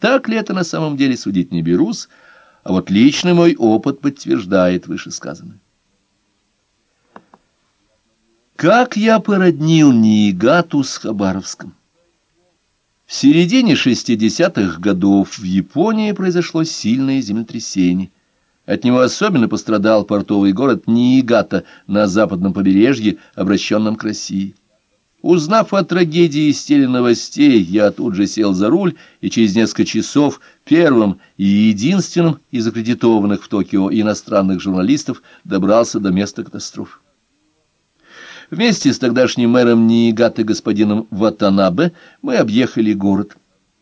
Так ли это на самом деле судить не берусь, а вот личный мой опыт подтверждает вышесказанное. Как я породнил Ниигату с Хабаровском? В середине 60-х годов в Японии произошло сильное землетрясение. От него особенно пострадал портовый город Ниигата на западном побережье, обращенном к России. Узнав о трагедии из теленовостей, я тут же сел за руль и через несколько часов первым и единственным из аккредитованных в Токио иностранных журналистов добрался до места катастрофы. Вместе с тогдашним мэром Ниигаты господином Ватанабе мы объехали город.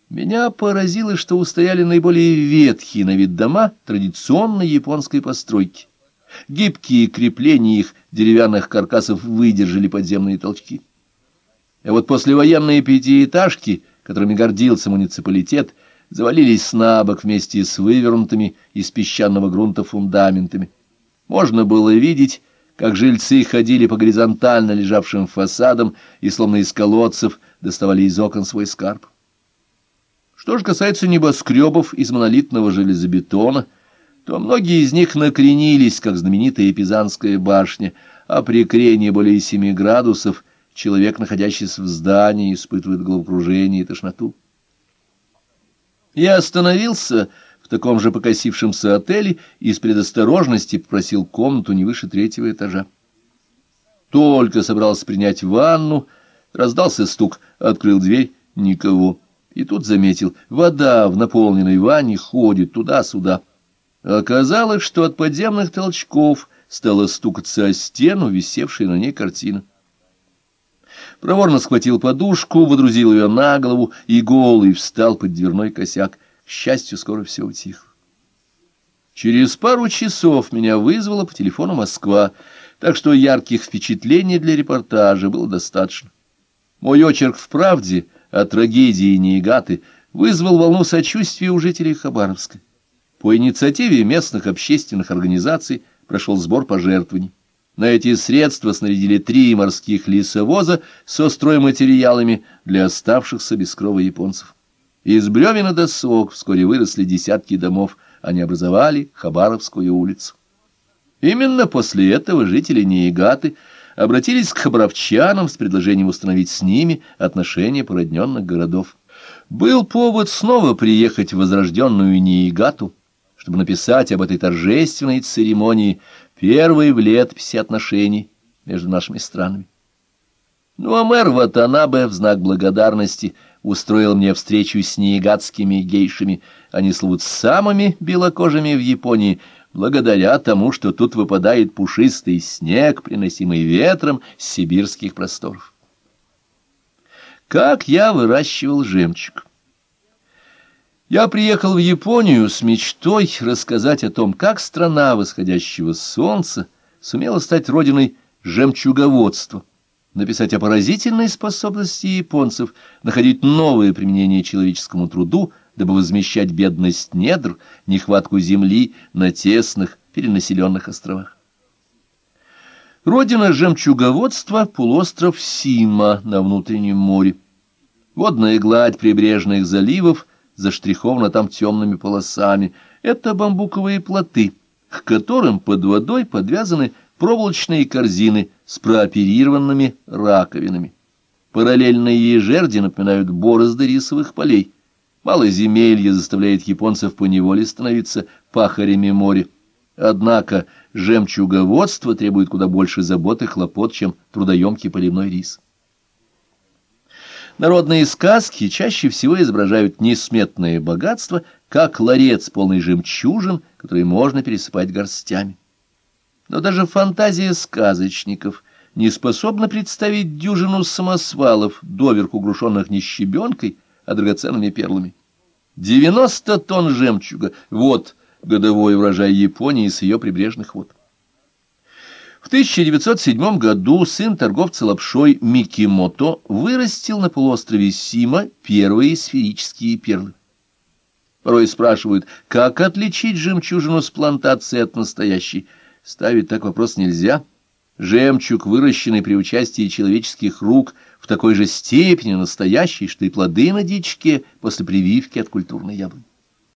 Меня поразило, что устояли наиболее ветхие на вид дома традиционной японской постройки. Гибкие крепления их деревянных каркасов выдержали подземные толчки. А вот послевоенные пятиэтажки, которыми гордился муниципалитет, завалились на бок вместе с вывернутыми из песчаного грунта фундаментами. Можно было видеть, как жильцы ходили по горизонтально лежавшим фасадам и, словно из колодцев, доставали из окон свой скарб. Что же касается небоскребов из монолитного железобетона, то многие из них накренились, как знаменитая Пизанская башня, а при крении более семи градусов человек, находящийся в здании, испытывает головокружение и тошноту. Я остановился в таком же покосившемся отеле и с предосторожности попросил комнату не выше третьего этажа. Только собрался принять ванну, раздался стук, открыл дверь — никого. И тут заметил, вода в наполненной ванне ходит туда-сюда. Оказалось, что от подземных толчков стала стукаться о стену, висевшая на ней картина. Проворно схватил подушку, водрузил ее на голову и голый встал под дверной косяк. К счастью, скоро все утихло. Через пару часов меня вызвала по телефону Москва, так что ярких впечатлений для репортажа было достаточно. Мой очерк в «Правде» о трагедии Ниигаты вызвал волну сочувствия у жителей Хабаровска. По инициативе местных общественных организаций прошел сбор пожертвований. На эти средства снарядили три морских лесовоза со стройматериалами для оставшихся без крова японцев. Из бревен и досок вскоре выросли десятки домов, они образовали Хабаровскую улицу. Именно после этого жители Ниигаты обратились к хабаровчанам с предложением установить с ними отношения породненных городов. Был повод снова приехать в возрожденную Ниигату, чтобы написать об этой торжественной церемонии, первой в летописи отношений между нашими странами. Ну а мэр Ватанабе в знак благодарности устроил мне встречу с неигатскими гейшами. Они слывут самыми белокожими в Японии, благодаря тому, что тут выпадает пушистый снег, приносимый ветром с сибирских просторов. Как я выращивал жемчуг? Я приехал в Японию с мечтой рассказать о том, как страна восходящего солнца сумела стать родиной жемчуговодства написать о поразительной способности японцев находить новые применения человеческому труду, дабы возмещать бедность недр, нехватку земли на тесных перенаселенных островах. Родина жемчуговодства — полуостров Сима на внутреннем море. Водная гладь прибрежных заливов заштрихована там темными полосами. Это бамбуковые плоты, к которым под водой подвязаны проволочные корзины с прооперированными раковинами. Параллельные жерди напоминают борозды рисовых полей. Малоземелье заставляет японцев поневоле становиться пахарями моря. Однако жемчуговодство требует куда больше забот и хлопот, чем трудоемкий поливной рис. Народные сказки чаще всего изображают несметное богатство, как ларец полный жемчужин, который можно пересыпать горстями. Но даже фантазия сказочников не способна представить дюжину самосвалов, доверху грушенных не щебенкой, а драгоценными перлами. Девяносто тонн жемчуга — вот годовой урожай Японии с ее прибрежных вод. В 1907 году сын торговца лапшой Микимото вырастил на полуострове Сима первые сферические перлы. Порой спрашивают, как отличить жемчужину с плантации от настоящей — Ставить так вопрос нельзя. Жемчуг, выращенный при участии человеческих рук, в такой же степени настоящий, что и плоды на дичке после прививки от культурной яблони.